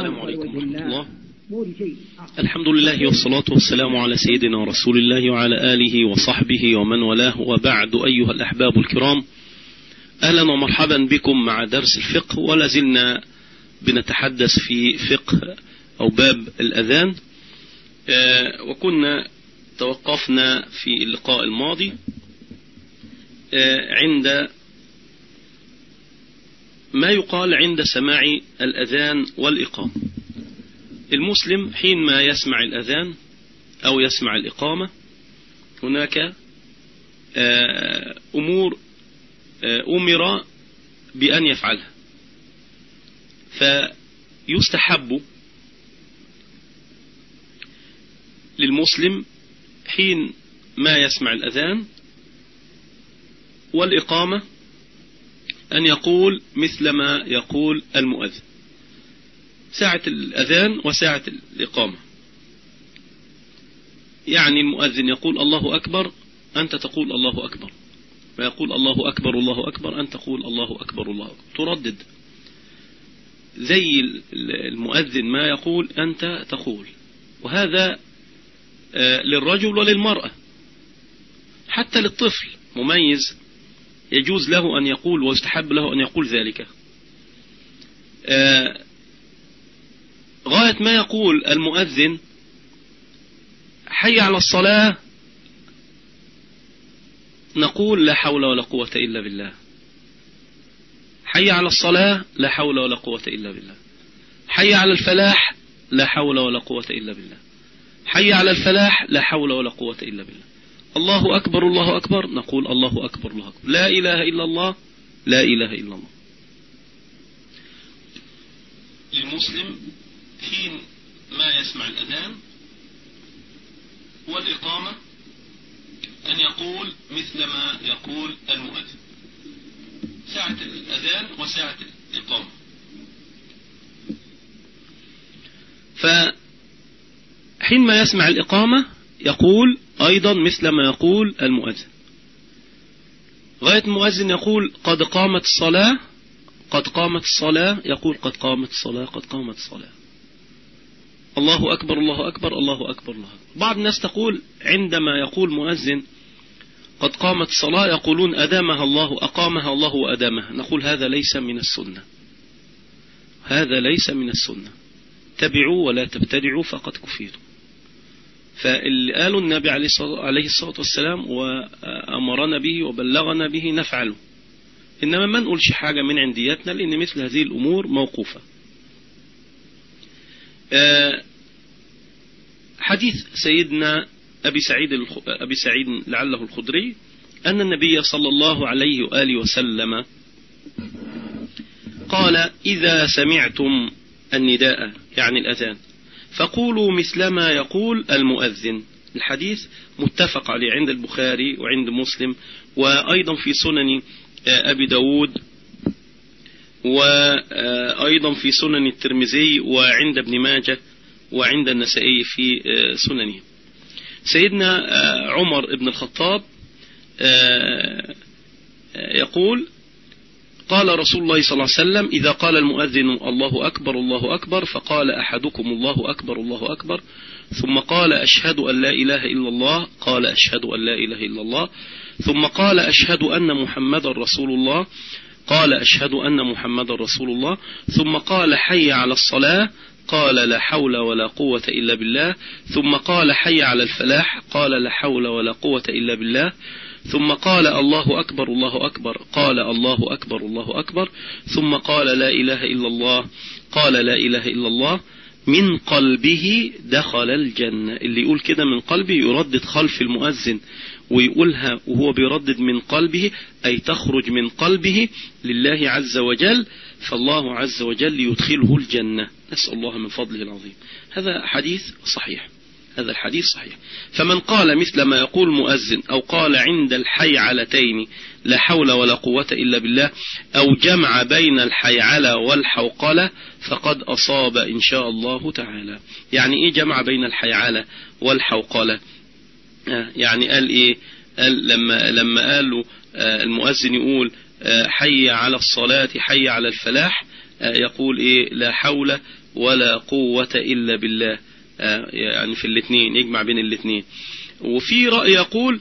السلام عليكم ورحمة الله. الحمد لله والصلاة والسلام على سيدنا رسول الله وعلى آله وصحبه ومن والاه. وبعد أيها الأحباب الكرام أهلا ومرحبا بكم مع درس الفقه ولا زلنا بنتحدث في فقه أو باب الأذان. وكنا توقفنا في اللقاء الماضي عند ما يقال عند سماع الأذان والإقامة. المسلم حينما يسمع الأذان أو يسمع الإقامة هناك أمور أمر بأن يفعلها. فيستحب للمسلم حين ما يسمع الأذان والإقامة أن يقول مثل ما يقول المؤذن. ساعة الأذان وساعة الإقامة. يعني المؤذن يقول الله أكبر أنت تقول الله أكبر. ويقول الله أكبر الله أكبر أنت تقول الله أكبر الله أكبر. تردد. زي المؤذن ما يقول أنت تقول. وهذا للرجل وللمرأة. حتى للطفل مميز. يجوز له أن يقول ويستحب له أن يقول ذلك. غاية ما يقول المؤذن حي على الصلاة نقول لا حول ولا قوة إلا بالله. حي على الصلاة لا حول ولا قوة إلا بالله. حي على الفلاح لا حول ولا قوة إلا بالله. حي على الفلاح لا حول ولا قوة إلا بالله. الله أكبر الله أكبر. نقول الله أكبر الله أكبر. لا إله إلا الله لا إله إلا الله. للمسلم حين ما يسمع الأذان والإقامة أن يقول مثل ما يقول المؤذن. ساعة الأذان وساعة الإقامة. فحين ما يسمع الإقامة يقول أيضا مثل ما يقول المؤذن. غاية المؤذن يقول قد قامت الصلاة قد قامت الصلاة يقول قد قامت الصلاة قد قامت الصلاة. الله أكبر الله أكبر الله أكبر الله بعض الناس تقول عندما يقول مؤذن قد قامت الصلاة يقولون أدامها الله أقامها الله وأدامها. نقول هذا ليس من السنة. هذا ليس من السنة. تبعوا ولا تبتدعوا فقد كفيتم فاللي قالوا النبي عليه الصلاة والسلام وأمرنا به وبلغنا به نفعله. إنما ما نقولش حاجة من عندياتنا لأن مثل هذه الأمور موقوفة. حديث سيدنا أبي سعيد أبي سعيد لعله الخدري أن النبي صلى الله عليه وآله وسلم قال إذا سمعتم النداء يعني الأذان فقولوا مثل ما يقول المؤذن. الحديث متفق عليه عند البخاري وعند مسلم وأيضا في سنن أبي داود وأيضا في سنن الترمذي وعند ابن ماجه وعند النسائي في سننه. سيدنا عمر بن الخطاب يقول قال رسول الله صلى الله عليه وسلم إذا قال المؤذن الله أكبر الله أكبر فقال أحدكم الله أكبر الله أكبر. ثم قال أشهد أن لا إله إلا الله قال أشهد أن لا إله إلا الله. ثم قال أشهد أن محمد رسول الله قال أشهد أن محمد رسول الله. ثم قال حي على الصلاة قال لا حول ولا قوة إلا بالله. ثم قال حي على الفلاح قال لا حول ولا قوة إلا بالله. ثم قال الله أكبر الله أكبر قال الله أكبر الله أكبر ثم قال لا إله إلا الله قال لا إله إلا الله من قلبه دخل الجنة. اللي يقول كده من قلبه يردد خلف المؤذن ويقولها وهو بيردد من قلبه أي تخرج من قلبه لله عز وجل فالله عز وجل يدخله الجنة. نسأل الله من فضله العظيم. هذا حديث صحيح. هذا الحديث صحيح. فمن قال مثل ما يقول مؤذن أو قال عند الحيعلتين لا حول ولا قوة إلا بالله أو جمع بين الحيعلة والحوقلة فقد أصاب إن شاء الله تعالى. يعني إيه جمع بين الحيعلة والحوقلة؟ يعني قال إيه؟ قال لما, لما قالوا المؤذن يقول حي على الصلاة حي على الفلاح يقول إيه؟ لا حول ولا قوة إلا بالله. يعني في الاثنين يجمع بين الاثنين. وفي رأي يقول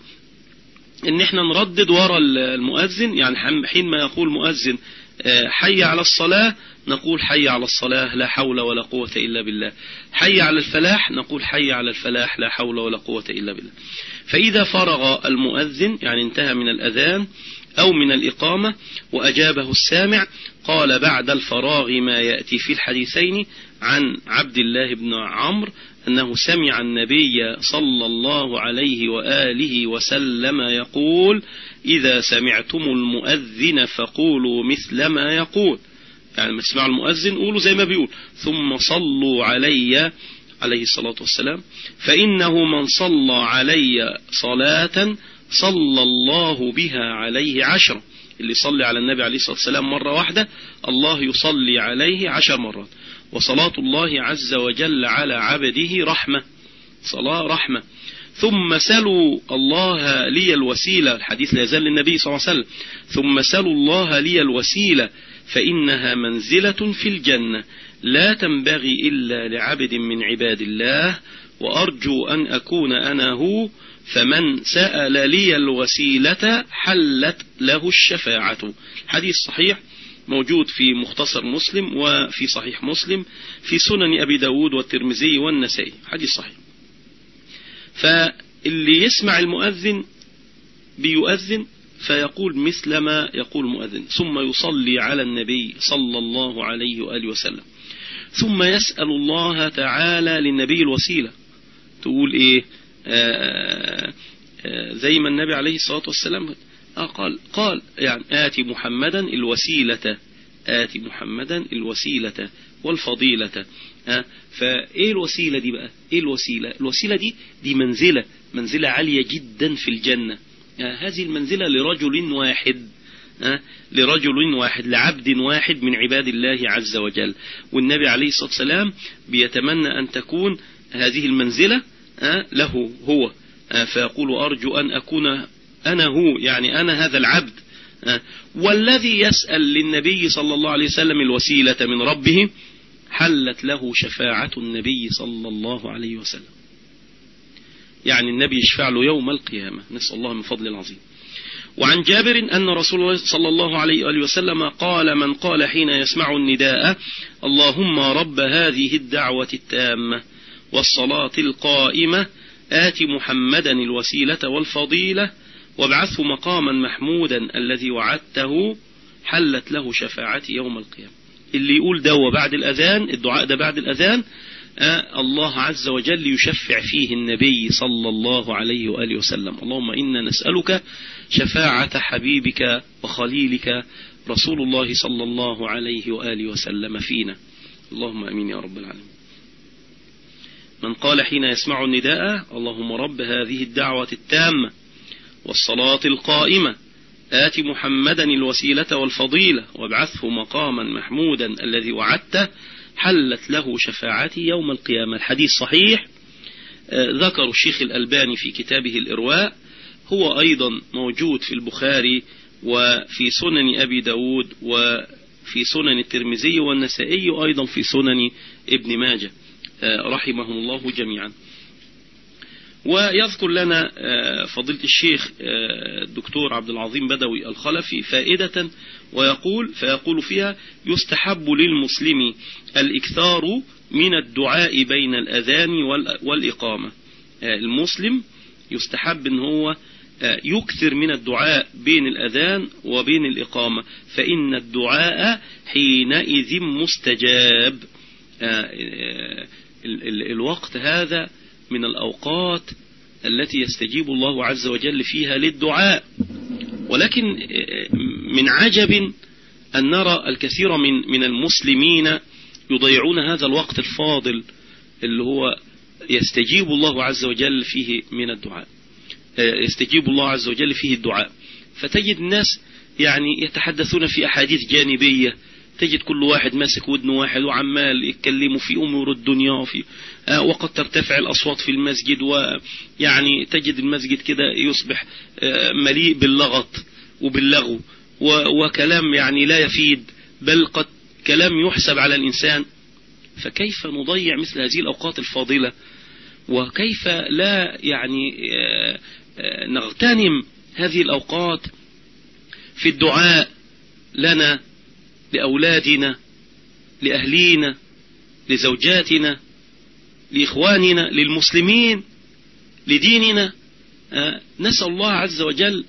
إن إحنا نردد ورا المؤذن يعني حين ما يقول مؤذن حي على الصلاة نقول حي على الصلاة لا حول ولا قوة إلا بالله. حي على الفلاح نقول حي على الفلاح لا حول ولا قوة إلا بالله. فإذا فرغ المؤذن يعني انتهى من الأذان أو من الإقامة وأجابه السامع قال بعد الفراغ ما يأتي في الحديثين عن عبد الله بن عمرو أنه سمع النبي صلى الله عليه وآله وسلم يقول إذا سمعتم المؤذن فقولوا مثل ما يقول. يعني ما تسمعوا المؤذن قولوا زي ما بيقول. ثم صلوا علي عليه الصلاة والسلام. فإنه من صلى علي صلاة صلى الله بها عليه عشرة اللي يصلي على النبي عليه الصلاة والسلام مرة واحدة الله يصلي عليه عشر مرات. وصلاة الله عز وجل على عبده رحمة. صلاة رحمة. ثم سلوا الله لي الوسيلة. الحديث لا يزال للنبي صلى الله عليه وسلم. ثم سلوا الله لي الوسيلة. فإنها منزلة في الجنة. لا تنبغي إلا لعبد من عباد الله. وأرجو أن أكون أنا هو فمن سأل لي الوسيلة حلت له الشفاعة. حديث صحيح موجود في مختصر مسلم وفي صحيح مسلم في سنن أبي داود والترمذي والنسائي. حديث صحيح. فاللي يسمع المؤذن بيؤذن فيقول مثل ما يقول المؤذن. ثم يصلي على النبي صلى الله عليه وآله وسلم. ثم يسأل الله تعالى للنبي الوسيلة. تقول إيه؟ زي ما النبي عليه الصلاة والسلام قال قال يعني آتي محمدا الوسيلة آتي محمدا الوسيلة والفضيلة. ها فإيه الوسيلة دي بقى؟ إيه الوسيلة؟ الوسيلة دي دي منزلة منزلة عالية جدا في الجنة. هذه المنزلة لرجل واحد. لرجل واحد لعبد واحد من عباد الله عز وجل. والنبي عليه الصلاة والسلام بيتمنى أن تكون هذه المنزلة له هو. فيقول أرجو أن أكون أنا هو يعني أنا هذا العبد. والذي يسأل للنبي صلى الله عليه وسلم الوسيلة من ربه حلت له شفاعة النبي صلى الله عليه وسلم. يعني النبي يشفع له يوم القيامة. نسأل الله من فضل العظيم. وعن جابر أن رسول الله صلى الله عليه وآله وسلم قال من قال حين يسمع النداء اللهم رب هذه الدعوة التامة. والصلاة القائمة آت محمدا الوسيلة والفضيلة وابعثه مقاما محمودا الذي وعدته حلت له شفاعتي يوم القيامة. اللي يقول ده بعد الأذان الدعاء ده بعد الأذان آه الله عز وجل يشفع فيه النبي صلى الله عليه وآله وسلم. اللهم إنا نسألك شفاعة حبيبك وخليلك رسول الله صلى الله عليه وآله وسلم فينا. اللهم أمين يا رب العالمين. من قال حين يسمع النداء اللهم رب هذه الدعوة التامة والصلاة القائمة آت محمدا الوسيلة والفضيلة وابعثه مقاما محمودا الذي وعدته حلت له شفاعتي يوم القيامة. الحديث صحيح. ذكر الشيخ الألباني في كتابه الإرواء هو أيضا موجود في البخاري وفي سنن أبي داود وفي سنن الترمذي والنسائي وأيضا في سنن ابن ماجه. رحمهم الله جميعا. ويذكر لنا فضيلة الشيخ الدكتور عبد العظيم بدوي الخلفي فائدة ويقول فيقول فيها يستحب للمسلم الإكثار من الدعاء بين الأذان والإقامة. المسلم يستحب إن هو يكثر من الدعاء بين الأذان وبين الإقامة. فإن الدعاء حينئذ مستجاب. الوقت هذا من الأوقات التي يستجيب الله عز وجل فيها للدعاء. ولكن من عجب أن نرى الكثير من من المسلمين يضيعون هذا الوقت الفاضل اللي هو يستجيب الله عز وجل فيه من الدعاء. يستجيب الله عز وجل فيه الدعاء. فتجد الناس يعني يتحدثون في أحاديث جانبية تجد كل واحد ماسك ودن واحد وعمال يتكلموا في أمور الدنيا وفي آه وقد ترتفع الأصوات في المسجد ويعني تجد المسجد كده يصبح آه مليء باللغط وباللغو وكلام يعني لا يفيد بل قد كلام يحسب على الإنسان. فكيف نضيع مثل هذه الأوقات الفاضلة؟ وكيف لا يعني آه، نغتنم هذه الأوقات في الدعاء لنا؟ لأولادنا لأهلينا لزوجاتنا لإخواننا للمسلمين لديننا. آه، نسأل الله عز وجل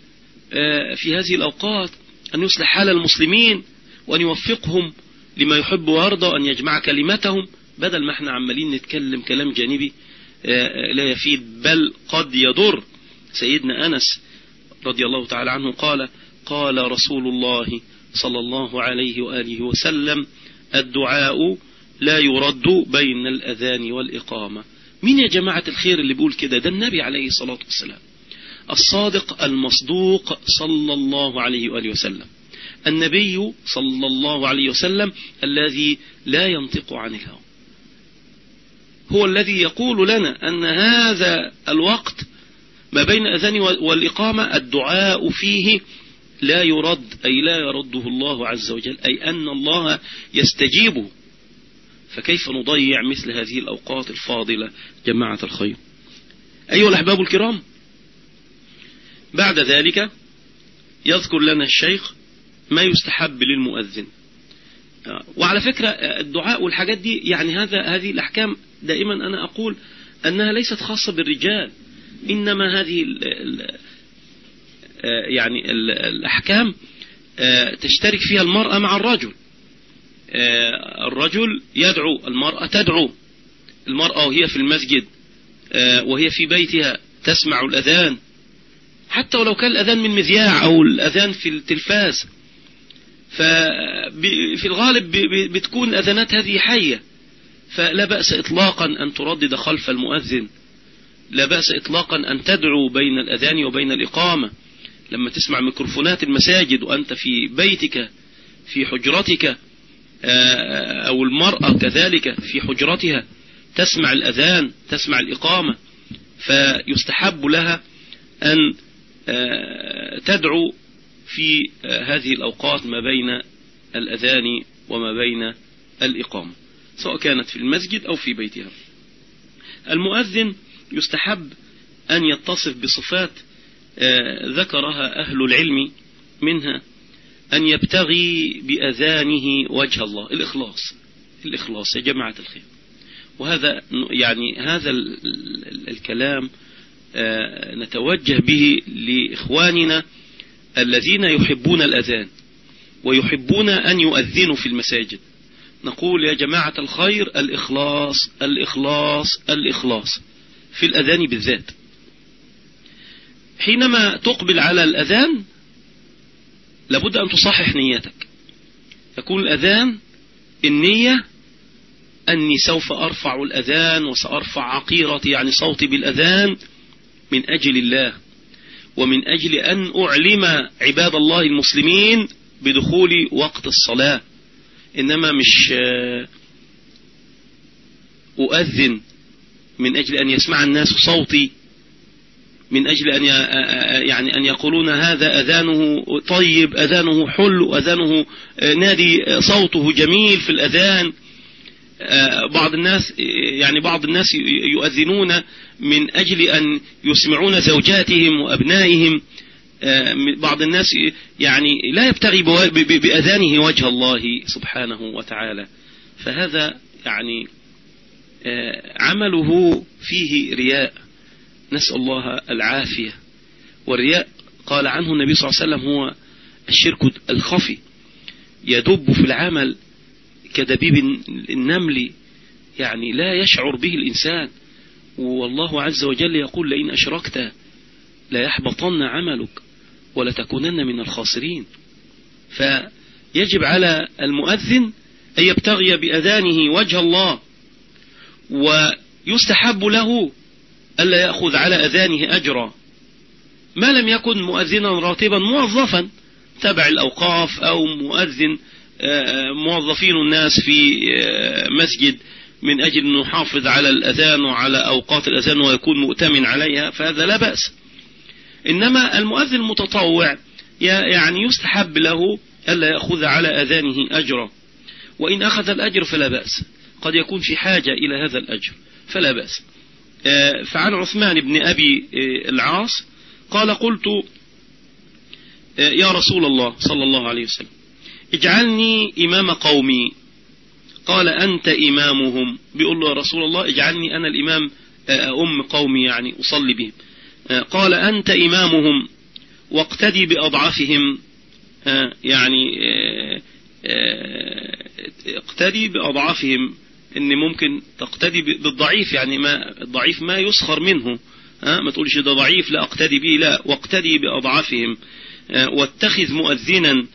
في هذه الأوقات أن يصلح حال المسلمين وأن يوفقهم لما يحب ويرضى وأن يجمع كلمتهم بدل ما إحنا عمالين نتكلم كلام جانبي آه، لا يفيد بل قد يضر. سيدنا أنس رضي الله تعالى عنه قال قال رسول الله صلى الله عليه وآله وسلم الدعاء لا يرد بين الأذان والإقامة. مين يا جماعة الخير اللي بيقول كده؟ ده النبي عليه الصلاة والسلام. الصادق المصدوق صلى الله عليه وآله وسلم. النبي صلى الله عليه وسلم الذي لا ينطق عن الهوى. هو الذي يقول لنا أن هذا الوقت ما بين الأذان والإقامة الدعاء فيه لا يرد أي لا يرده الله عز وجل أي أن الله يستجيبه فكيف نضيع مثل هذه الأوقات الفاضلة جماعة الخير؟ أيها الأحباب الكرام بعد ذلك يذكر لنا الشيخ ما يستحب للمؤذن. وعلى فكرة الدعاء والحاجات دي يعني هذا هذه الأحكام دائما أنا أقول أنها ليست خاصة بالرجال إنما هذه يعني ال الأحكام تشترك فيها المرأة مع الرجل. الرجل يدعو المرأة تدعو. المرأة وهي في المسجد وهي في بيتها تسمع الأذان. حتى ولو كان الأذان من مذياع أو الأذان في التلفاز. ففي الغالب بتكون الأذانات هذه حية. فلا بأس إطلاقا أن تردد خلف المؤذن. لا بأس إطلاقا أن تدعو بين الأذان وبين الإقامة. لما تسمع ميكروفونات المساجد وأنت في بيتك في حجرتك آه، أو المرأة كذلك في حجرتها تسمع الأذان تسمع الإقامة فيستحب لها أن آه، تدعو في آه، هذه الأوقات ما بين الأذان وما بين الإقامة سواء كانت في المسجد أو في بيتها. المؤذن يستحب أن يتصف بصفات آه، ذكرها أهل العلم منها أن يبتغي بأذانه وجه الله الإخلاص الإخلاص يا جماعة الخير. وهذا يعني هذا الكلام آه، نتوجه به لإخواننا الذين يحبون الأذان ويحبون أن يؤذنوا في المساجد. نقول يا جماعة الخير الإخلاص الإخلاص الإخلاص في الأذان بالذات. حينما تقبل على الأذان لابد أن تصحح نيتك. يكون الأذان النية أني سوف أرفع الأذان وسأرفع عقيرتي يعني صوتي بالأذان من أجل الله ومن أجل أن أعلم عباد الله المسلمين بدخول وقت الصلاة. إنما مش آه، أؤذن من أجل أن يسمع الناس صوتي من أجل أن يعني أن يقولون هذا أذانه طيب أذانه حلو أذانه آه، نادي آه، صوته جميل في الأذان. بعض الناس يعني بعض الناس يؤذنون من أجل أن يسمعون زوجاتهم وأبنائهم. بعض الناس يعني لا يبتغي بأذانه وجه الله سبحانه وتعالى. فهذا يعني عمله فيه رياء. نسأل الله العافية والرياء. قال عنه النبي صلى الله عليه وسلم هو الشرك الخفي يدب في العمل كدبيب النمل يعني لا يشعر به الإنسان. والله عز وجل يقول لئن أشركت لا يحبطن عملك ولتكونن من الخاسرين. فيجب على المؤذن أن يبتغي بأذانه وجه الله ويستحب له ألا يأخذ على أذانه أجرا. ما لم يكن مؤذنا راتبا موظفا. تبع الأوقاف أو مؤذن آه، موظفين الناس في آه، مسجد من أجل أن نحافظ على الأذان وعلى أوقات الأذان ويكون مؤتمن عليها فهذا لا بأس. إنما المؤذن المتطوع يعني يستحب له ألا يأخذ على أذانه أجرا. وإن أخذ الأجر فلا بأس. قد يكون في حاجة إلى هذا الأجر فلا بأس. فعن عثمان بن أبي العاص قال قلت يا رسول الله صلى الله عليه وسلم اجعلني إمام قومي. قال أنت إمامهم. بيقول له يا رسول الله اجعلني أنا الإمام أم قومي يعني أصلي بهم. قال أنت إمامهم واقتدي بأضعافهم يعني اقتدي بأضعافهم إن ممكن تقتدي بالضعيف يعني ما الضعيف ما يسخر منه. ها؟ ما تقولش ده ضعيف لا اقتدي به لا واقتدي بأضعافهم. واتخذ مؤذنا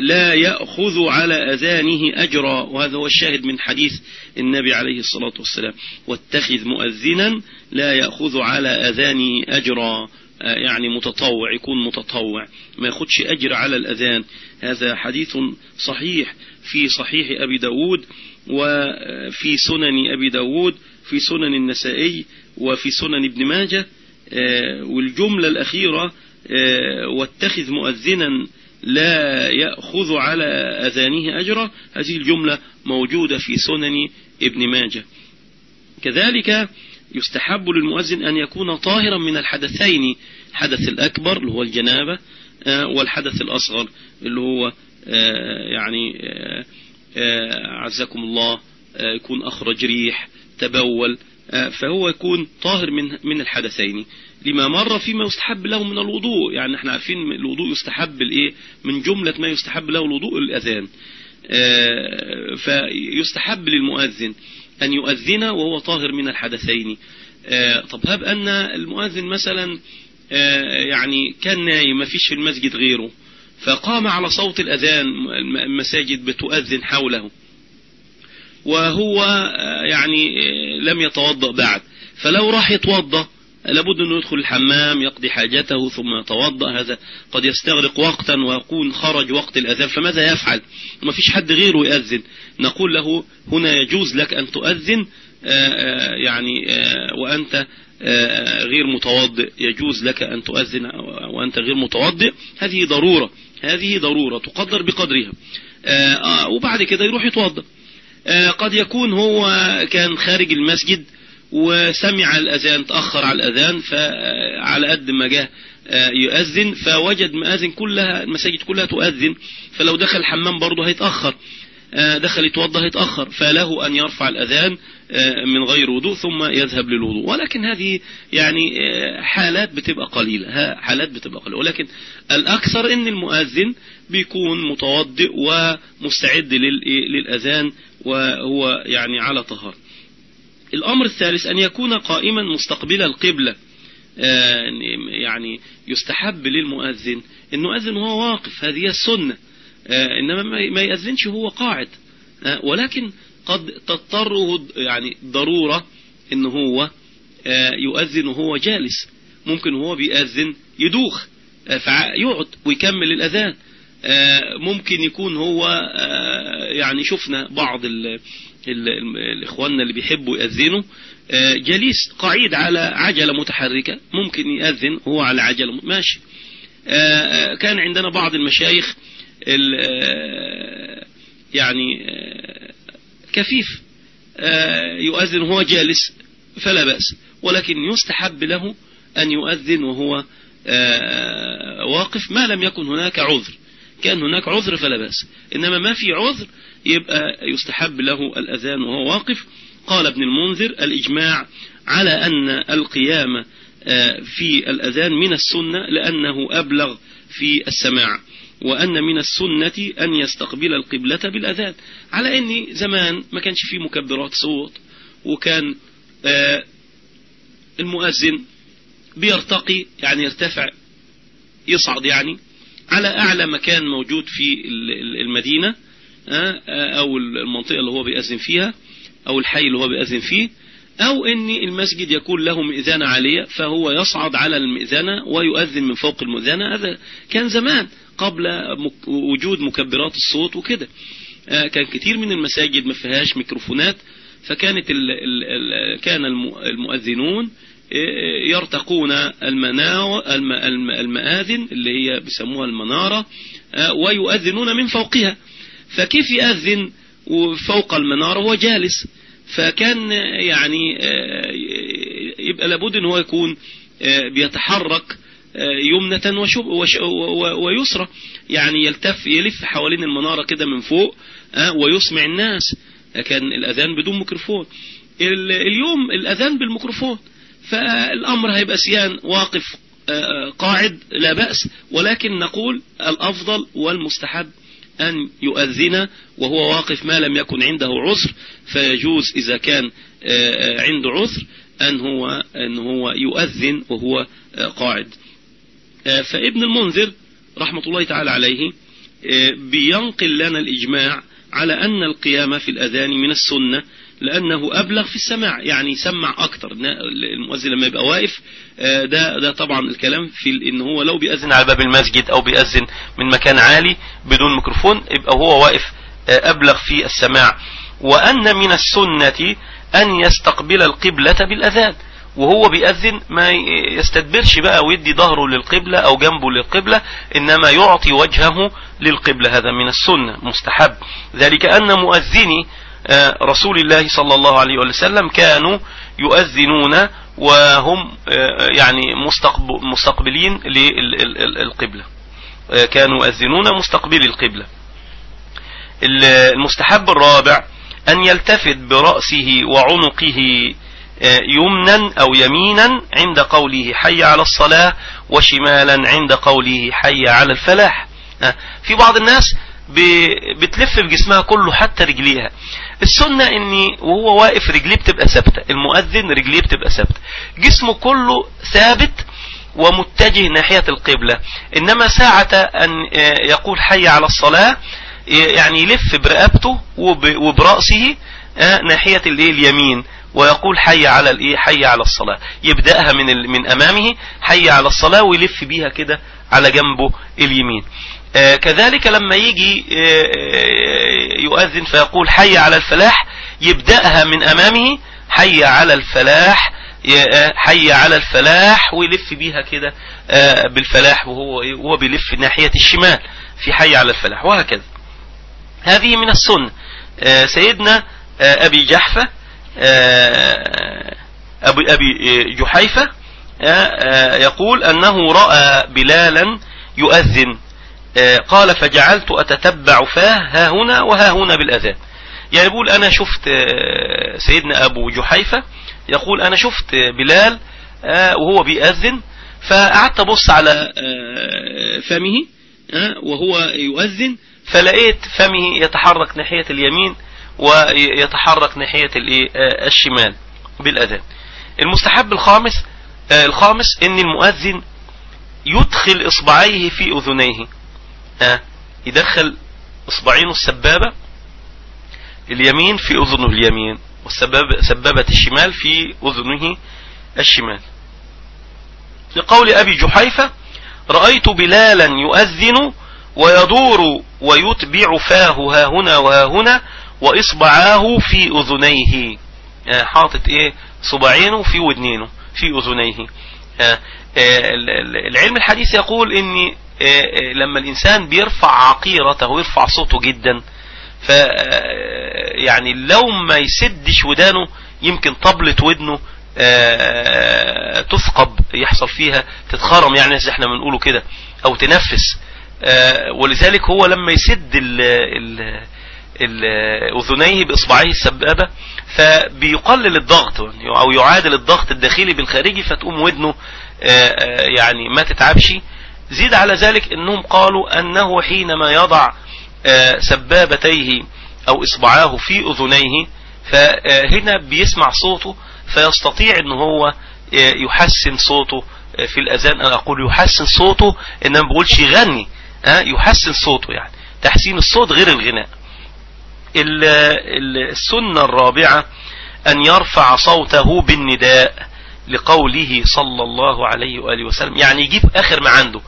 لا يأخذ على أذانه أجرا. وهذا هو الشاهد من حديث النبي عليه الصلاة والسلام. واتخذ مؤذنا لا يأخذ على أذانه أجرا. يعني متطوع يكون متطوع. ما ياخدش أجر على الأذان. هذا حديث صحيح. في صحيح أبي داود وفي سنن أبي داود في سنن النسائي وفي سنن ابن ماجه والجملة الأخيرة واتخذ مؤذنا لا يأخذ على أذانه أجرا هذه الجملة موجودة في سنن ابن ماجه. كذلك يستحب للمؤذن أن يكون طاهرا من الحدثين الحدث الأكبر اللي هو الجنابة والحدث الأصغر اللي هو يعني عزكم الله يكون أخرج ريح تبول فهو يكون طاهر من من الحدثين. لما مر فيما يستحب له من الوضوء يعني إحنا عارفين الوضوء يستحب الايه من جملة ما يستحب له الوضوء الأذان. فيستحب للمؤذن أن يؤذن وهو طاهر من الحدثين. طب هب أن المؤذن مثلا يعني كان نايم ما فيش في المسجد غيره فقام على صوت الأذان المساجد بتؤذن حوله. وهو يعني لم يتوضأ بعد. فلو راح يتوضأ لابد أنه يدخل الحمام يقضي حاجته ثم يتوضأ. هذا قد يستغرق وقتا ويكون خرج وقت الأذان فماذا يفعل؟ ما فيش حد غيره يأذن نقول له هنا يجوز لك أن تؤذن يعني وأنت غير متوضئ. يجوز لك أن تؤذن وأنت غير متوضئ. هذه ضرورة. هذه ضرورة تقدر بقدرها. وبعد كده يروح يتوضأ. قد يكون هو كان خارج المسجد وسمع الأذان تأخر على الأذان فعلى قد ما جاء يؤذن فوجد مآذن كلها المساجد كلها تؤذن فلو دخل الحمام برضه هيتأخر دخل يتوضى هيتأخر فله أن يرفع الأذان من غير وضوء ثم يذهب للوضوء. ولكن هذه يعني حالات بتبقى قليلة حالات بتبقى قليلة. ولكن الأكثر أن المؤذن بيكون متوضئ ومستعد للأذان وهو يعني على طهارة. الأمر الثالث أن يكون قائما مستقبل القبلة. يعني يستحب للمؤذن أنه يؤذن وهو واقف هذه السنة. إنما ما يأذنش وهو قاعد. ولكن قد تضطره يعني ضرورة إن هو يؤذن وهو جالس. ممكن وهو بيأذن يدوخ فيقعد ويكمل الأذان. ممكن يكون هو يعني شفنا بعض ال ال الإخواننا اللي بيحبوا يأذنوا جليس قعيد على عجلة متحركة ممكن يأذن هو على عجلة ماشي. كان عندنا بعض المشايخ يعني كفيف يؤذن وهو جالس فلا بأس. ولكن يستحب له أن يؤذن وهو واقف ما لم يكن هناك عذر. كان هناك عذر فلا بأس. إنما ما في عذر يبقى يستحب له الأذان وهو واقف. قال ابن المنذر الإجماع على أن القيام في الأذان من السنة لأنه أبلغ في السماع وأن من السنة أن يستقبل القبلة بالأذان. على أن زمان ما كانش فيه مكبرات صوت وكان المؤذن بيرتقي يعني يرتفع يصعد يعني. على أعلى مكان موجود في المدينة أو المنطقة اللي هو بيأذن فيها أو الحي اللي هو بيأذن فيه أو أن المسجد يكون له مئذنة عالية فهو يصعد على المئذنة ويؤذن من فوق المئذنة هذا كان زمان قبل وجود مكبرات الصوت وكده. كان كتير من المساجد ما فيهاش ميكروفونات فكانت ال ال كان المؤذنون يرتقون المآذن اللي هي بيسموها المنارة ويؤذنون من فوقها. فكيف يأذن وفوق المنارة وهو جالس؟ فكان يعني يبقى لابد إن هو يكون بيتحرك يمنة ويسرى يعني يلتف يلف حوالين المنارة كده من فوق ويسمع الناس. كان الأذان بدون ميكروفون. اليوم الأذان بالميكروفون. فالأمر هيبقى سيان واقف قاعد لا بأس. ولكن نقول الأفضل والمستحب. أن يؤذن وهو واقف ما لم يكن عنده عذر فيجوز إذا كان عنده عذر أن هو, أن هو يؤذن وهو قاعد. فابن المنذر رحمة الله تعالى عليه بينقل لنا الإجماع على أن القيامة في الأذان من السنة لأنه أبلغ في السماع يعني يسمع أكتر. المؤذن لما يبقى واقف ده ده طبعا الكلام في إن هو لو بيأذن على باب المسجد أو بيأذن من مكان عالي بدون ميكروفون يبقى هو واقف أبلغ في السماع. وأن من السنة أن يستقبل القبلة بالأذان. وهو بيأذن ما يستدبرش بقى ويدي ظهره للقبلة أو جنبه للقبلة إنما يعطي وجهه للقبلة. هذا من السنة مستحب. ذلك أن مؤذني رسول الله صلى الله عليه وسلم كانوا يؤذنون وهم يعني مستقبلين للقبلة. كانوا يؤذنون مستقبلي القبلة. المستحب الرابع أن يلتفت برأسه وعنقه يمنا أو يمينا عند قوله حي على الصلاة وشمالا عند قوله حي على الفلاح. في بعض الناس بتلف بجسمها كله حتى رجليها. السنة إن وهو واقف رجليه بتبقى ثابتة المؤذن رجليه بتبقى ثابتة. جسمه كله ثابت ومتجه ناحية القبلة. إنما ساعة أن يقول حي على الصلاة يعني يلف برقبته وبرأسه ناحية اليمين. ويقول حي على الايه حي على الصلاة. يبدأها من من أمامه حي على الصلاة ويلف بيها كده على جنبه اليمين. آه كذلك لما يجي آه يؤذن فيقول حي على الفلاح يبدأها من أمامه حي على الفلاح حي على الفلاح ويلف بيها كده آه بالفلاح وهو وهو بيلف ناحية الشمال في حي على الفلاح وهكذا. هذه من السنة سيدنا أبي جحفة أبي أبي جحيفة يقول أنه رأى بلالا يؤذن. قال فجعلت أتتبع فاه ها هنا وها هنا بالأذان. يعني يقول أنا شفت سيدنا أبو جحيفة يقول أنا شفت بلال وهو بيأذن فقعدت أبص على فمه وهو يؤذن فلقيت فمه يتحرك ناحية اليمين ويتحرك ناحية الشمال بالأذان. المستحب الخامس الخامس إن المؤذن يدخل إصبعيه في أذنيه. آه يدخل إصبعينه السبابة اليمين في أذنه اليمين والسبابة الشمال في أذنه الشمال. لقول أبي جحيفة رأيت بلالا يؤذن ويدور ويتبع فاه ها هنا وها هنا وإصبعاه في أذنيه. آه حاطط إيه؟ صباعينه في ودنينه في أذنيه. آه العلم الحديث يقول ان لما الإنسان بيرفع عقيرته ويرفع صوته جدا ف يعني لو ما يسدش ودانه يمكن طبلة ودنه تثقب يحصل فيها تتخرم يعني زي إحنا بنقوله كده أو تنفس. ولذلك هو لما يسد ال ال أذنيه بإصبعيه السبابة فبيقلل الضغط أو يعادل الضغط الداخلي بالخارجي فتقوم ودنه يعني ما تتعبش. زيد على ذلك إنهم قالوا أنه حينما يضع سبابتيه أو إصبعاه في أذنيه فهنا بيسمع صوته فيستطيع إن هو يحسن صوته في الأذان. أنا أقول يحسن صوته انما ما بقولش يغني يحسن صوته يعني. تحسين الصوت غير الغناء. السنة الرابعة أن يرفع صوته بالنداء لقوله صلى الله عليه وآله وسلم. يعني يجيب آخر ما عنده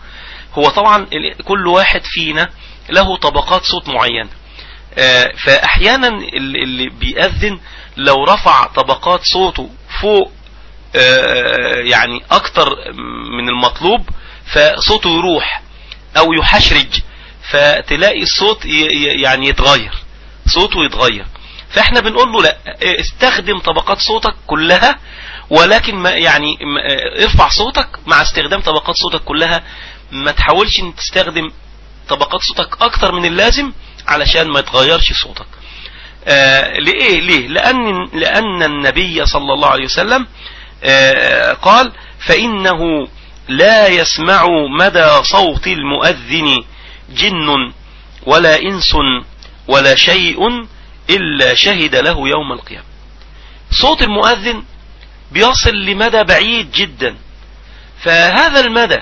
هو طبعا كل واحد فينا له طبقات صوت معينة. فأحيانا اللي بيأذن لو رفع طبقات صوته فوق يعني أكتر من المطلوب فصوته يروح أو يحشرج فتلاقي الصوت يعني يتغير صوته يتغير. فإحنا بنقول له لا استخدم طبقات صوتك كلها ولكن ما يعني ارفع صوتك مع استخدام طبقات صوتك كلها ما تحاولش إن تستخدم طبقات صوتك أكتر من اللازم علشان ما يتغيرش صوتك. آه ليه ليه؟ لأن لأن النبي صلى الله عليه وسلم آه قال فإنه لا يسمع مدى صوت المؤذن جن ولا إنس ولا شيء إلا شهد له يوم القيامة. صوت المؤذن بيصل لمدى بعيد جدا. فهذا المدى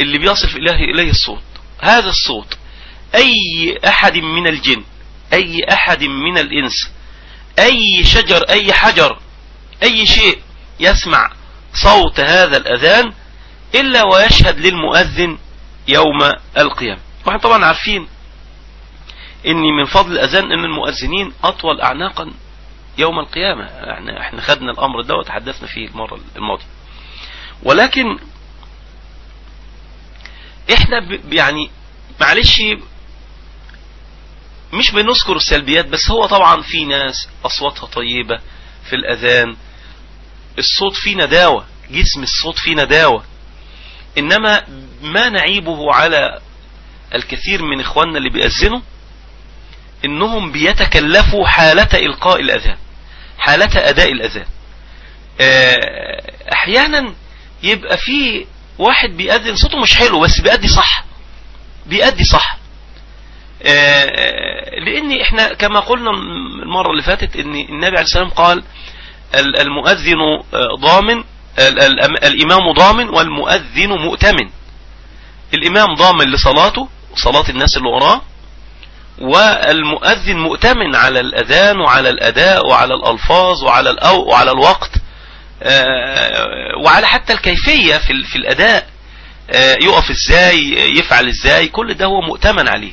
اللي بيصل إليه, إليه الصوت. هذا الصوت أي أحد من الجن أي أحد من الإنس أي شجر أي حجر أي شيء يسمع صوت هذا الأذان إلا ويشهد للمؤذن يوم القيامة. وإحنا طبعا عارفين إني من فضل الأذان إن المؤذنين أطول اعناقا يوم القيامة. إحنا, إحنا خدنا الأمر ده وتحدثنا فيه المرة الماضية. ولكن إحنا يعني معلش مش بنذكر السلبيات بس هو طبعا في ناس أصواتها طيبة في الأذان. الصوت فيه نداوة جسم الصوت فيه نداوة. إنما ما نعيبه على الكثير من إخواننا اللي بيأذنوا إنهم بيتكلفوا حالة إلقاء الأذان حالة أداء الأذان. أحيانا يبقى في واحد بيأذن صوته مش حلو بس بيأدي صح. بيأدي صح. لأن إحنا كما قلنا المرة اللي فاتت إن النبي عليه السلام قال المؤذن ضامن الإمام ضامن والمؤذن مؤتمن. الإمام ضامن لصلاته صلاة الناس اللي وراه والمؤذن مؤتمن على الأذان وعلى الأداء وعلى الألفاظ وعلى وعلى الوقت. وعلى حتى الكيفية في, في الأداء يقف إزاي يفعل إزاي كل ده هو مؤتمن عليه.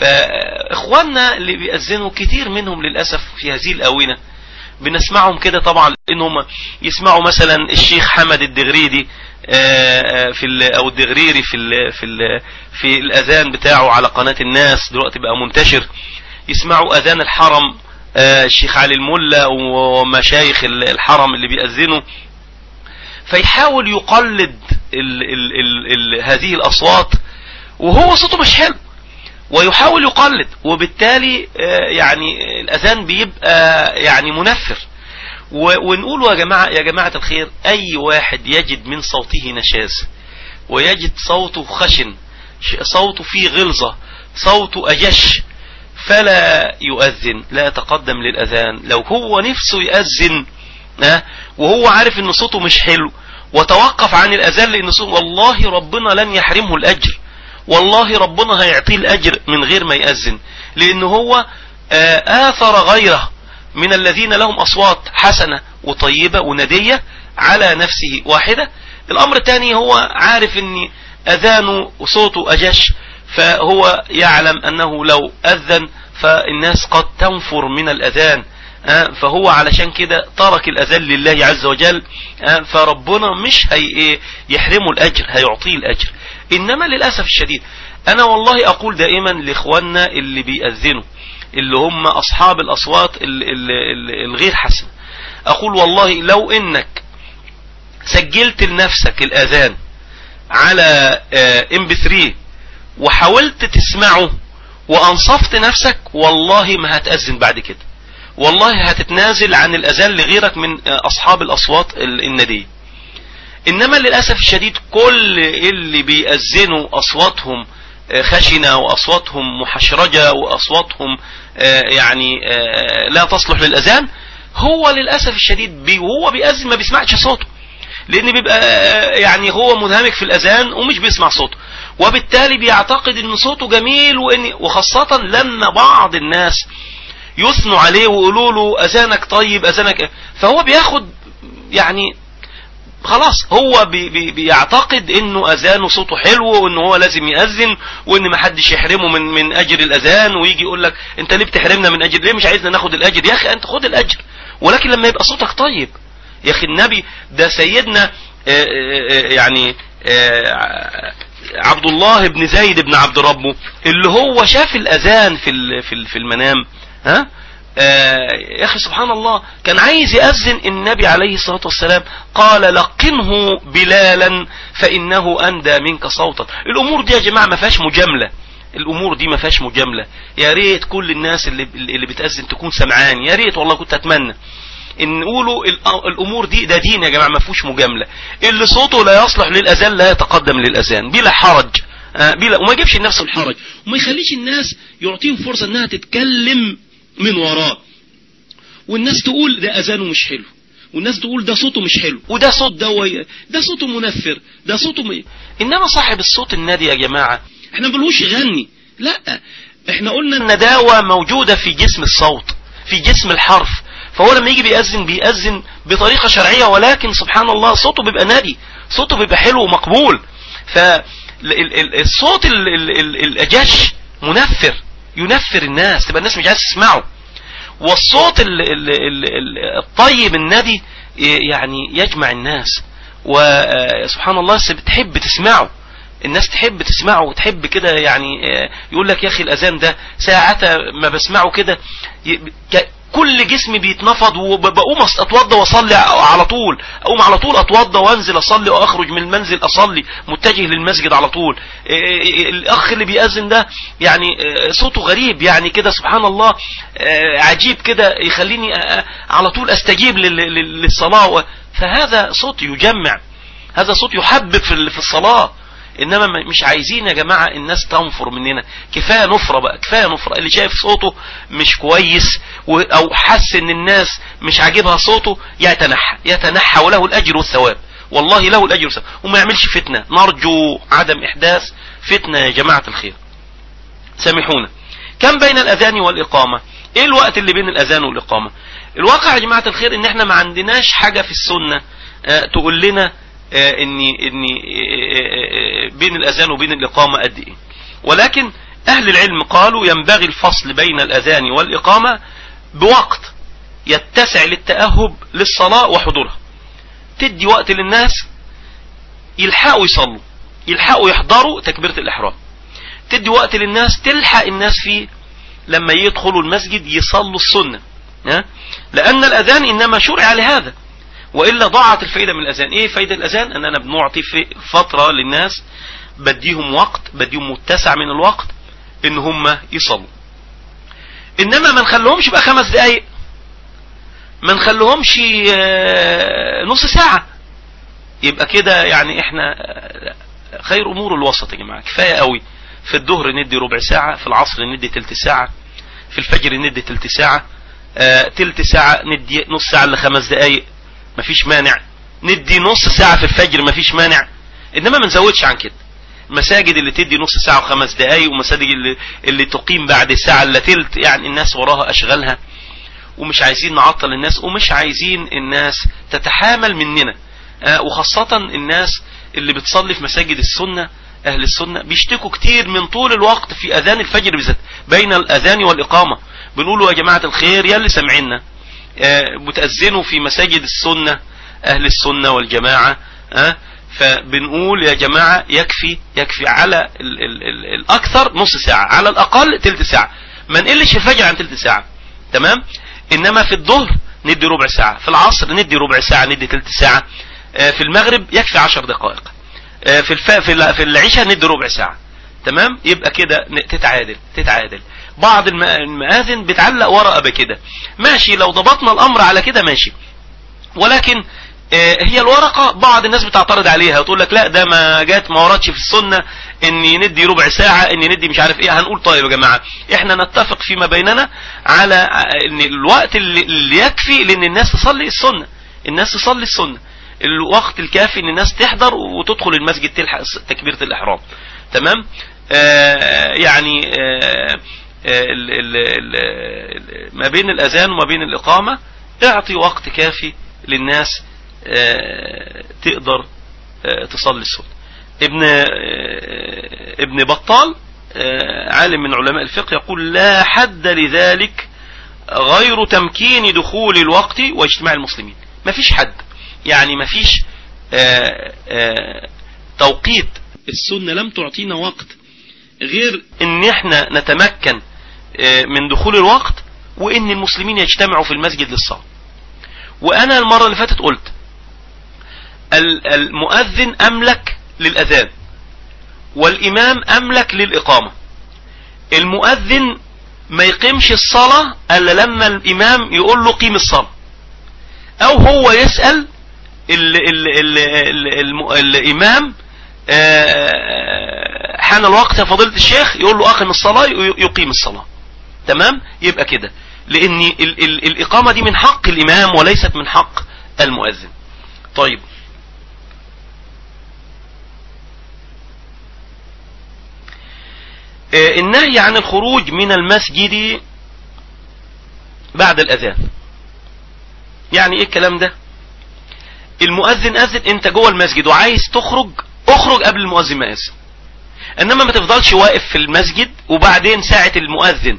فإخواننا اللي بيأذنوا كتير منهم للأسف في هذه الأونة بنسمعهم كده طبعا إنهم يسمعوا مثلا الشيخ حمد الدغريدي في أو الدغريري في ال في ال في الأذان بتاعه على قناة الناس دلوقتي بقى منتشر يسمعوا أذان الحرم الشيخ علي الملا ومشايخ الحرم اللي بيأذنوا. فيحاول يقلد ال ال ال ال هذه الأصوات وهو صوته مش حلو. ويحاول يقلد وبالتالي يعني الأذان بيبقى يعني منفر. ونقول يا جماعة يا جماعة الخير أي واحد يجد من صوته نشاز ويجد صوته خشن صوته فيه غلظة صوته أجش فلا يؤذن لا يتقدم للأذان. لو هو نفسه يأذن وهو عارف إن صوته مش حلو وتوقف عن الأذان لأن صوته والله ربنا لن يحرمه الأجر. والله ربنا هيعطيه الأجر من غير ما يأذن لأن هو آثر غيره من الذين لهم أصوات حسنة وطيبة وندية على نفسه واحدة. الأمر الثاني هو عارف أن أذانه وصوته أجش فهو يعلم أنه لو أذن فالناس قد تنفر من الأذان فهو علشان كده ترك الأذان لله عز وجل فربنا مش هي يحرمه الأجر هيعطيه الأجر. إنما للأسف الشديد أنا والله أقول دائما لإخواننا اللي بيأذنوا اللي هم أصحاب الأصوات الغير حسنة أقول والله لو إنك سجلت لنفسك الأذان على إم بي 3 وحاولت تسمعه وأنصفت نفسك والله ما هتأذن بعد كده. والله هتتنازل عن الأذان لغيرك من أصحاب الأصوات الندية. إنما للأسف الشديد كل اللي بيأذنوا أصواتهم خشنة وأصواتهم محشرجة وأصواتهم يعني لا تصلح للأذان هو للأسف الشديد وهو بيأذن ما بيسمعش صوته. لأن بيبقى يعني هو منهمك في الأذان ومش بيسمع صوته. وبالتالي بيعتقد أن صوته جميل وإن وخاصة لما بعض الناس يثنوا عليه ويقولوا له أذانك طيب أذانك فهو بياخد يعني خلاص هو بي بي بيعتقد إنه اذانه صوته حلو وإن هو لازم يأذن وإن ما حدش يحرمه من من أجر الأذان ويجي يقول لك أنت ليه بتحرمنا من أجر؟ ليه مش عايزنا ناخد الأجر؟ يا أخي أنت خد الأجر. ولكن لما يبقى صوتك طيب يا أخي النبي ده سيدنا آآ آآ يعني آآ عبد الله بن زيد بن عبد ربه اللي هو شاف الأذان في في المنام ها؟ آه يا أخي سبحان الله كان عايز يأذن النبي عليه الصلاة والسلام قال لقنه بلالا فإنه أندى منك صوتا. الأمور دي يا جماعة ما فيهاش مجاملة. الأمور دي ما فيهاش مجاملة. يا ريت كل الناس اللي اللي بتأذن تكون سمعان. يا ريت والله كنت أتمنى. إن نقولوا الأمور دي ده دين يا جماعة ما فيهوش مجاملة. اللي صوته لا يصلح للأذان لا يتقدم للأذان بلا حرج. آه بلا وما يجيبش لنفسه الحرج. وما يخليش الناس يعطيهم فرصة إنها تتكلم من وراه والناس تقول ده أذانه مش حلو. والناس تقول ده صوته مش حلو. وده صوت ده وي... ده صوته منفر. ده صوته م... إنما صاحب الصوت النادي يا جماعة إحنا بنقولوش غني. لا إحنا قلنا النداوة موجودة في جسم الصوت في جسم الحرف. فهو لما يجي بيأذن بيأذن بطريقة شرعية ولكن سبحان الله صوته بيبقى نادي صوته بيبقى حلو ومقبول. فالصوت الأجش منفر ينفر الناس تبقى الناس مش عايز تسمعه. والصوت الطيب النادي يعني يجمع الناس. وسبحان الله بتحب تسمعه. الناس تحب تسمعه وتحب كده يعني يقول لك يا أخي الأذان ده ساعة ما بسمعه كده كل جسمي بيتنفض وبقوم أتوضى وأصلي على طول. أقوم على طول أتوضى وأنزل أصلي وأخرج من المنزل أصلي متجه للمسجد على طول. الأخ اللي بيأذن ده يعني صوته غريب يعني كده سبحان الله عجيب كده يخليني على طول أستجيب للصلاة. فهذا صوت يجمع هذا صوت يحبب في الصلاة. إنما مش عايزين يا جماعة الناس تنفر مننا. كفاية نفرة بقى كفاية نفرة. اللي شايف صوته مش كويس أو حس إن الناس مش عاجبها صوته يتنحى يتنحى وله الأجر والثواب. والله له الأجر والثواب. وما يعملش فتنة. نرجو عدم إحداث فتنة يا جماعة الخير. سامحونا. كم بين الأذان والإقامة؟ إيه الوقت اللي بين الأذان والإقامة؟ الواقع يا جماعة الخير إن إحنا ما عندناش حاجة في السنة آه تقول لنا اني إني بين الأذان وبين الإقامة قد إيه ولكن أهل العلم قالوا ينبغي الفصل بين الأذان والإقامة بوقت يتسع للتأهب للصلاة وحضورها. تدي وقت للناس يلحقوا يصلوا يلحقوا يحضروا تكبيرة الإحرام. تدي وقت للناس تلحق الناس فيه لما يدخلوا المسجد يصلوا السنة. لأن الأذان إنما شرع لهذا. وإلا ضاعت الفائدة من الأذان. إيه فايدة الأذان؟ أننا بنعطي في فترة للناس بديهم وقت بديهم متسع من الوقت إن هم يصلوا. إنما ما نخليهمش بقى خمس دقايق. ما نخليهمش نص ساعة. يبقى كده يعني إحنا خير أمور الوسط يا جماعة. كفاية قوي. في الظهر ندي ربع ساعة في العصر ندي تلت ساعة في الفجر ندي تلت ساعة تلت ساعة ندي نص ساعة لخمس دقايق. مفيش مانع. ندي نص ساعة في الفجر مفيش مانع. إنما ما نزودش عن كده. المساجد اللي تدي نص ساعة وخمس دقايق ومساجد اللي, اللي تقيم بعد الساعة إلا تلت يعني الناس وراها أشغالها. ومش عايزين نعطل الناس ومش عايزين الناس تتحامل مننا. آه وخاصة الناس اللي بتصلي في مساجد السنة أهل السنة بيشتكوا كتير من طول الوقت في أذان الفجر بالذات بين الأذان والإقامة. بنقولوا يا جماعة الخير يا اللي سامعيننا. بتأذنوا في مساجد السنة أهل السنة والجماعة أه؟ فبنقول يا جماعة يكفي يكفي على ال ال ال الأكثر نص ساعة على الأقل تلت ساعة. ما نقلش الفجر عن تلت ساعة. تمام؟ إنما في الظهر ندي ربع ساعة في العصر ندي ربع ساعة ندي تلت ساعة. آه في المغرب يكفي عشر دقائق. آه. في, في العشاء ندي ربع ساعة. تمام؟ يبقى كده تتعادل تتعادل. بعض المآذن بتعلق ورقة بكده ماشي لو ضبطنا الأمر على كده ماشي. ولكن هي الورقة بعض الناس بتعترض عليها وتقول لك لا ده ما جات ما وردش في السنة إني ندي ربع ساعة إني ندي مش عارف إيه. هنقول طيب يا جماعة إحنا نتفق فيما بيننا على إن الوقت اللي, يكفي لإن الناس تصلي السنة. الناس تصلي السنة. الوقت الكافي إن الناس تحضر وتدخل المسجد تلحق تكبيرة الإحرام. تمام؟ آه يعني آه ما بين الأذان وما بين الإقامة اعطي وقت كافي للناس تقدر تصلي السنة ابن ابن بطال عالم من علماء الفقه يقول لا حد لذلك غير تمكين دخول الوقت واجتماع المسلمين. ما فيش حد. يعني ما فيش توقيت. السنة لم تعطينا وقت غير إن إحنا نتمكن من دخول الوقت وإن المسلمين يجتمعوا في المسجد للصلاة. وأنا المرة اللي فاتت قلت المؤذن أملك للأذان والإمام أملك للإقامة. المؤذن ما يقيمش الصلاة إلا لما الإمام يقول له قيم الصلاة. أو هو يسأل ال ال ال ال ال الإمام حان الوقت يا فضيلة الشيخ يقول له أقم الصلاة يقيم الصلاة. تمام؟ يبقى كده. لأن ال ال الإقامة دي من حق الإمام وليست من حق المؤذن. طيب. النهي عن الخروج من المسجد بعد الأذان. يعني إيه الكلام ده؟ المؤذن أذن أنت جوه المسجد وعايز تخرج اخرج قبل المؤذن ما يأذن. إنما ما تفضلش واقف في المسجد وبعدين ساعة المؤذن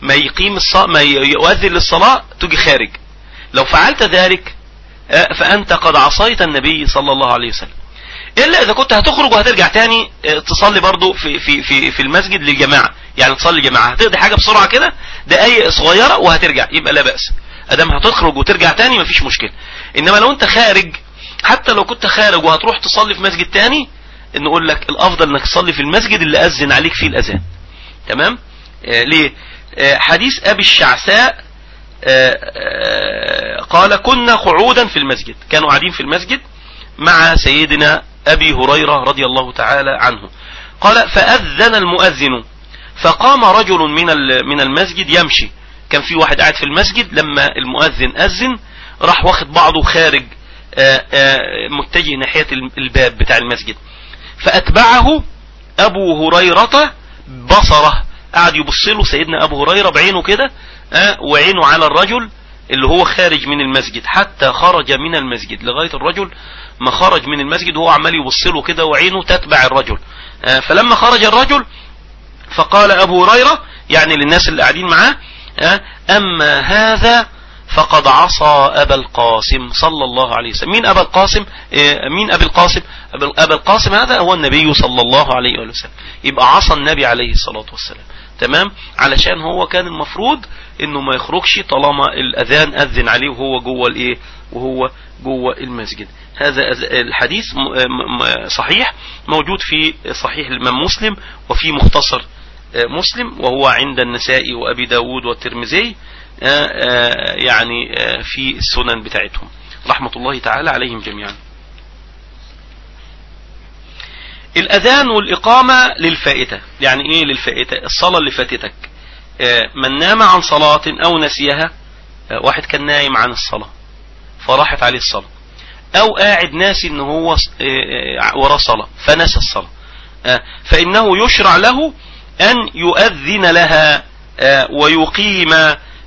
ما يقيم الصلاة ما يؤذن للصلاة تجي خارج. لو فعلت ذلك فأنت قد عصيت النبي صلى الله عليه وسلم. إلا إذا كنت هتخرج وهترجع تاني تصلي برضو في, في, في, في المسجد للجماعة. يعني تصلي جماعة. هتقضي حاجة بسرعة كده دقايق صغيرة وهترجع يبقى لا بأس. أدام هتخرج وترجع تاني مفيش مشكلة. إنما لو أنت خارج حتى لو كنت خارج وهتروح تصلي في مسجد تاني نقول لك الأفضل إنك تصلي في المسجد اللي أذن عليك فيه الأذان. تمام؟ آه ليه؟ آه حديث أبي الشعثاء آه قال كنا قعودا في المسجد. كانوا قاعدين في المسجد مع سيدنا أبي هريرة رضي الله تعالى عنه. قال فأذن المؤذن. فقام رجل من من المسجد يمشي. كان في واحد قاعد في المسجد لما المؤذن أذن راح واخد بعضه خارج متجه ناحية الباب بتاع المسجد. فأتبعه أبو هريرة بصرة. قعد يبص له سيدنا أبو هريرة بعينه كده وعينه على الرجل اللي هو خارج من المسجد حتى خرج من المسجد. لغاية الرجل ما خرج من المسجد وهو عمال يبص له كده وعينه تتبع الرجل. فلما خرج الرجل فقال أبو هريرة يعني للناس اللي قاعدين معاه أما هذا فقد عصى أبا القاسم صلى الله عليه وسلم. مين أبا القاسم؟ مين أبي القاسم؟ أبا القاسم هذا هو النبي صلى الله عليه وسلم. يبقى عصى النبي عليه الصلاة والسلام. تمام؟ علشان هو كان المفروض إنه ما يخرجش طالما الأذان أذن عليه وهو جوه الإيه؟ وهو جوه المسجد. هذا الحديث صحيح موجود في صحيح الإمام مسلم وفي مختصر مسلم وهو عند النسائي وأبي داود والترمذي. يعني في السنن بتاعتهم. رحمة الله تعالى عليهم جميعا. الأذان والإقامة للفائتة. يعني إيه للفائتة؟ الصلاة اللي فاتتك. من نام عن صلاة أو نسيها واحد كان نايم عن الصلاة فراحت عليه الصلاة. أو قاعد ناسي إن هو وراه صلاة فنسى الصلاة. فإنه يشرع له أن يؤذن لها ويقيم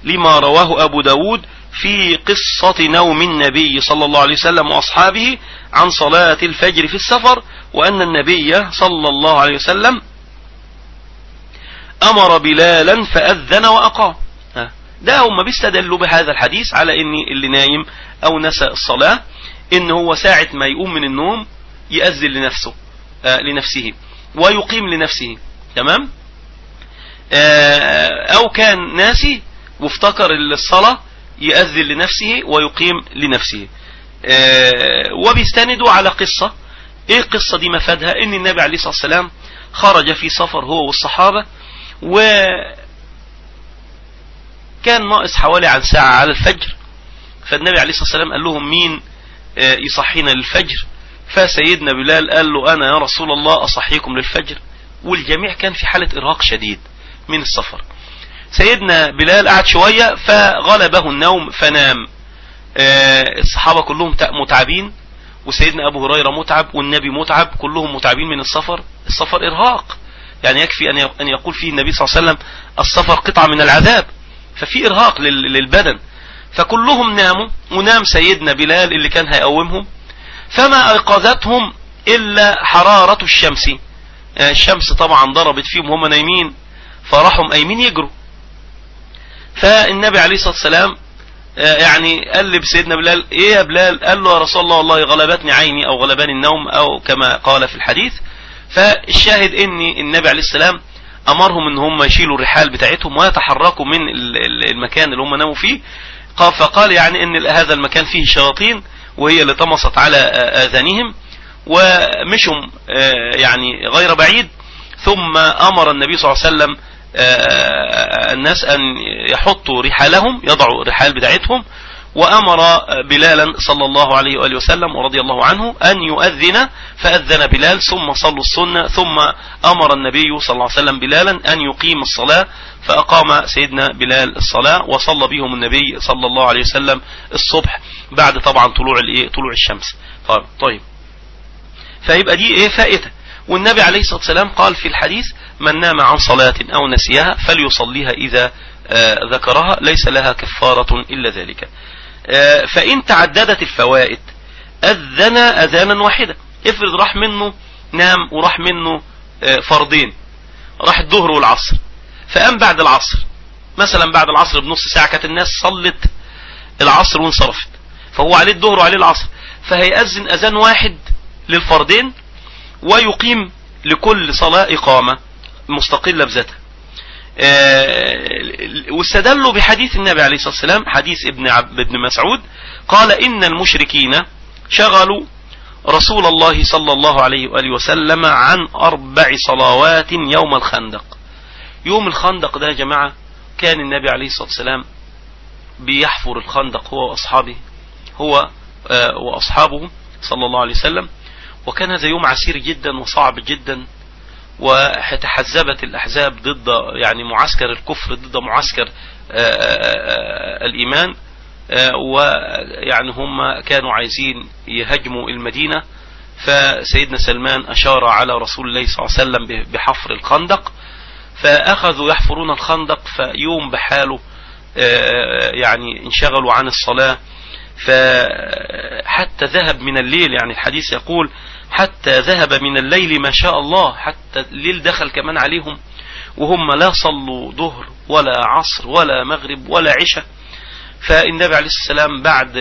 لما رواه أبو داود في قصة نوم النبي صلى الله عليه وسلم وأصحابه عن صلاة الفجر في السفر وأن النبي صلى الله عليه وسلم أمر بلالا فأذن وأقام. ده هم بيستدلوا بهذا الحديث على ان اللي نايم أو نسى الصلاة إن هو ساعة ما يقوم من النوم يأذن لنفسه آه لنفسه ويقيم لنفسه تمام؟ آه أو كان ناسي وافتكر الصلاة يأذن لنفسه ويقيم لنفسه. آه وبيستندوا على قصة. إيه القصة دي مفادها؟ إن النبي عليه الصلاة والسلام خرج في سفر هو والصحابة و كان ناقص حوالي عن ساعة على الفجر. فالنبي عليه الصلاة والسلام قال لهم مين يصحينا للفجر؟ فسيدنا بلال قال له أنا يا رسول الله أصحيكم للفجر؟ والجميع كان في حالة إرهاق شديد من السفر. سيدنا بلال قعد شوية فغلبه النوم فنام. الصحابة كلهم متعبين وسيدنا أبو هريرة متعب والنبي متعب كلهم متعبين من السفر. السفر إرهاق. يعني يكفي أن يقول فيه النبي صلى الله عليه وسلم السفر قطعة من العذاب. ففي إرهاق للبدن. فكلهم ناموا ونام سيدنا بلال اللي كان هيقومهم. فما أيقظتهم إلا حرارة الشمس. الشمس طبعا ضربت فيهم هم نايمين. فراحوا قايمين يجروا. فالنبي عليه الصلاة والسلام يعني قال لي بسيدنا بلال إيه يا بلال؟ قال له يا رسول الله والله غلبتني عيني أو غلباني النوم أو كما قال في الحديث. فالشاهد ان النبي عليه السلام أمرهم إن هم يشيلوا الرحال بتاعتهم ويتحركوا من المكان اللي هم ناموا فيه. فقال يعني إن هذا المكان فيه شياطين وهي اللي طمست على آذانهم ومشوا يعني غير بعيد. ثم أمر النبي صلى الله عليه وسلم الناس أن يحطوا رحالهم يضعوا الرحال بتاعتهم وأمر بلالا صلى الله عليه وآله وسلم ورضي الله عنه أن يؤذن فأذن بلال ثم صلوا السنة ثم أمر النبي صلى الله عليه وسلم بلالا أن يقيم الصلاة فأقام سيدنا بلال الصلاة وصلى بهم النبي صلى الله عليه وسلم الصبح بعد طبعا طلوع طلوع الشمس. طيب, طيب. فيبقى دي إيه؟ فائدة والنبي عليه الصلاة والسلام قال في الحديث من نام عن صلاة أو نسيها فليصليها إذا ذكرها ليس لها كفارة إلا ذلك. فإن تعددت الفوائد أذن أذانا واحدة. افرض راح منه نام وراح منه فرضين. راح الظهر والعصر. فقام بعد العصر؟ مثلا بعد العصر بنص ساعة كانت الناس صلت العصر وانصرفت. فهو عليه الظهر وعليه العصر. فهيأذن أذان واحد للفردين ويقيم لكل صلاة إقامة مستقلة بذاتها. واستدلوا بحديث النبي عليه الصلاة والسلام حديث ابن عب ابن مسعود قال إن المشركين شغلوا رسول الله صلى الله عليه وآله وسلم عن أربع صلوات يوم الخندق. يوم الخندق ده يا جماعة كان النبي عليه الصلاة والسلام بيحفر الخندق هو وأصحابه هو وأصحابه صلى الله عليه وسلم وكان هذا يوم عسير جدا وصعب جدا وتحزبت الأحزاب ضد يعني معسكر الكفر ضد معسكر الإيمان ويعني هم كانوا عايزين يهاجموا المدينة. فسيدنا سلمان أشار على رسول الله صلى الله عليه وسلم بحفر الخندق فأخذوا يحفرون الخندق فيوم بحاله يعني انشغلوا عن الصلاة. فحتى ذهب من الليل يعني الحديث يقول حتى ذهب من الليل ما شاء الله حتى الليل دخل كمان عليهم وهم لا صلوا ظهر ولا عصر ولا مغرب ولا عشاء. فالنبي عليه السلام بعد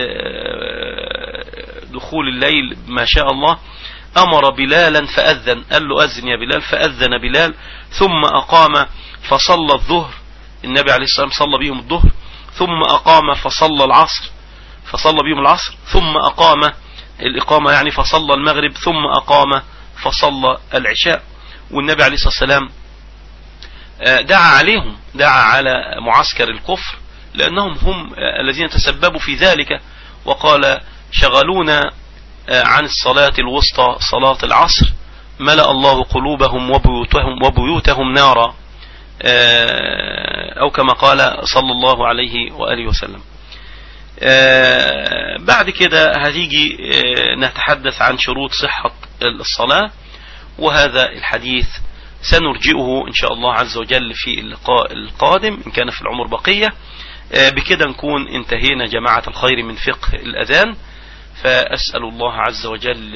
دخول الليل ما شاء الله أمر بلالا فأذن قال له أذن يا بلال فأذن بلال ثم أقام فصلى الظهر. النبي عليه السلام صلى بهم الظهر ثم أقام فصلى العصر فصلى بهم العصر ثم أقام الإقامة يعني فصلى المغرب ثم أقام فصلى العشاء. والنبي عليه الصلاة والسلام دعا عليهم دعا على معسكر الكفر لأنهم هم الذين تسببوا في ذلك. وقال شغلونا عن الصلاة الوسطى صلاة العصر. ملأ الله قلوبهم وبيوتهم, وبيوتهم نارا. أو كما قال صلى الله عليه وآله وسلم. بعد كده هتيجي نتحدث عن شروط صحة الصلاة وهذا الحديث سنرجئه إن شاء الله عز وجل في اللقاء القادم إن كان في العمر بقية. بكده نكون انتهينا جماعة الخير من فقه الأذان. فأسأل الله عز وجل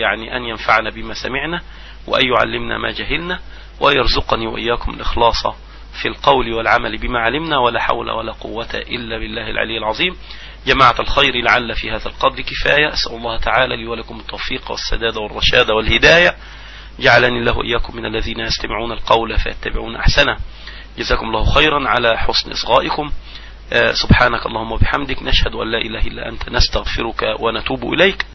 يعني أن ينفعنا بما سمعنا وأن يعلمنا ما جهلنا ويرزقني وإياكم الإخلاص في القول والعمل بما علمنا ولا حول ولا قوة إلا بالله العلي العظيم. جماعة الخير لعل في هذا القدر كفاية. أسأل الله تعالى لي ولكم التوفيق والسداد والرشاد والهداية. جعلني الله إياكم من الذين يستمعون القول فيتبعون أحسنه. جزاكم الله خيرا على حسن إصغائكم. سبحانك اللهم وبحمدك نشهد أن لا إله إلا أنت نستغفرك ونتوب إليك.